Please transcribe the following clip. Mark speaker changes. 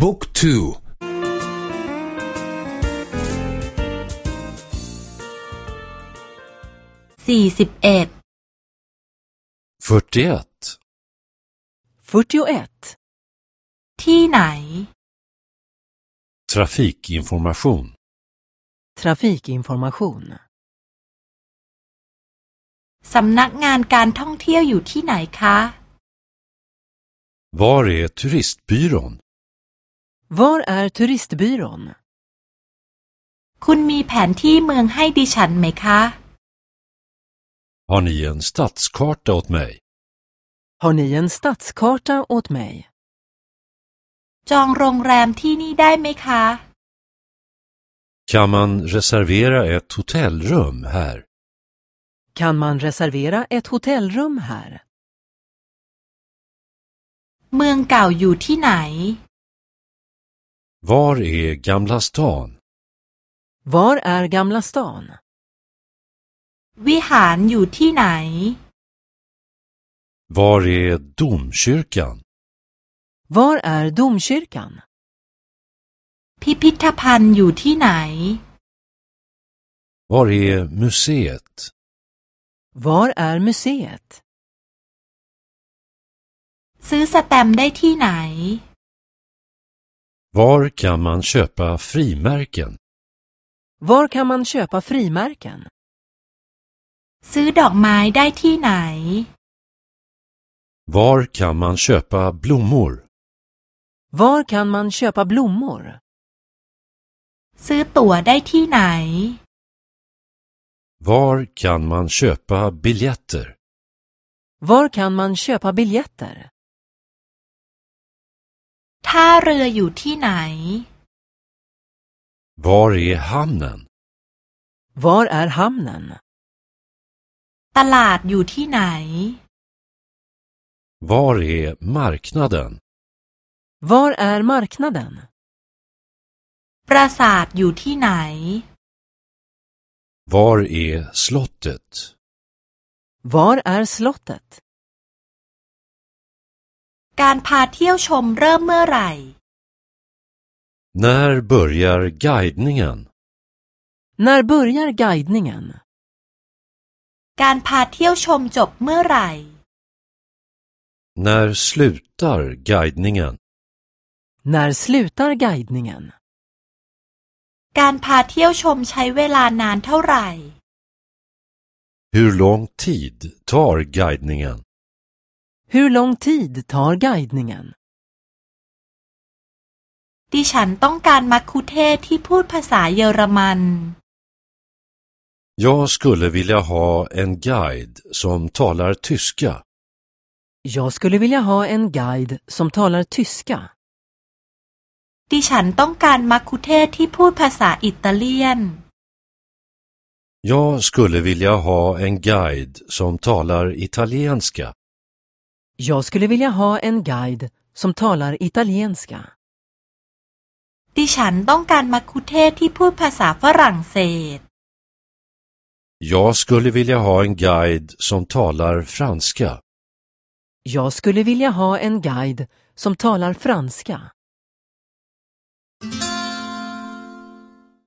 Speaker 1: บุ๊กทู
Speaker 2: สี่สิบเอ็ด
Speaker 3: 41.
Speaker 4: 41.
Speaker 2: ที่ไหน
Speaker 3: Trafikinformation.
Speaker 4: Trafikinformation.
Speaker 2: สำนักงานการท่องเที่ยวอยู่ที่ไหนคะ
Speaker 3: Var är turistbyrån?
Speaker 4: Var är turistbyrån?
Speaker 2: คุณมีแผนที่เมืองให้ดิฉันไหมคะ
Speaker 3: Har ni en stadskarta åt mig?
Speaker 4: Har ni en stadskarta åt mig?
Speaker 2: จองโรงแรมที่นี่ได้ไหมคะ
Speaker 3: Kan man reservera ett hotellrum här?
Speaker 4: Kan man reservera ett hotellrum här?
Speaker 2: เมืองเก่าอยู่ที่ไหน
Speaker 3: Var är Gamla stan?
Speaker 4: Var är Gamla stan?
Speaker 2: วิหารอยู่ที่ไหน
Speaker 3: Var är domkyrkan?
Speaker 4: Var är domkyrkan?
Speaker 2: พิพิธภัณฑ์อยู่ที่ไหน
Speaker 3: Var är museet?
Speaker 4: Var är museet?
Speaker 2: ซื้อสแตมป์ได้ที่ไหน
Speaker 3: Var kan man köpa frimärken?
Speaker 4: Var kan man köpa frimärken?
Speaker 2: ซื้อดอกไม้ได้ที่ไหน
Speaker 3: Var kan man köpa blommor?
Speaker 4: Var kan man köpa blommor?
Speaker 2: ซื้อตั๋วได้ที่ไหน
Speaker 3: Var kan man köpa biljetter?
Speaker 4: Var kan man köpa biljetter?
Speaker 2: ท่าเรืออยู่ที่ไหน
Speaker 3: Var är hamnen?
Speaker 4: Var är hamnen?
Speaker 2: ตลาดอยู่ที่ไหน
Speaker 3: Var är marknaden?
Speaker 4: Var är marknaden?
Speaker 2: ปราสาทอยู่ที่ไหน
Speaker 3: Var är slottet?
Speaker 4: Var är slottet?
Speaker 2: การพาเที่ยวชมเริ่มเมื่อไหร่
Speaker 3: När börjar guidningen?
Speaker 4: När börjar guidningen?
Speaker 2: การพาเที่ยวชมจบเมื่อไหร่
Speaker 3: När slutar guidningen?
Speaker 4: När slutar guidningen?
Speaker 2: การพาเที่ยวชมใช้เวลานานเท่าไหร่
Speaker 3: Hur lång tid tar guidningen?
Speaker 4: Hur lång tid tar guidningen?
Speaker 2: ดิฉันต้องการมัคคุเทศก์ที่พูดภาษาเยอรมัน
Speaker 3: Jag skulle vilja ha en guide som talar tyska.
Speaker 4: Jag skulle vilja ha en guide som talar tyska.
Speaker 2: ดิฉันต้องการมัคคุเทศก์ที่พูดภาษาอิตาเลียน
Speaker 3: Jag skulle vilja ha en guide som talar italienska.
Speaker 4: Jag skulle vilja ha en guide som talar italienska.
Speaker 2: ดิฉันต้องการมัคคุเทศก์ที่พูดภาษาฝรั่งเศส
Speaker 3: Jag skulle vilja ha en guide som talar franska.
Speaker 4: Jag skulle vilja ha en guide som talar franska.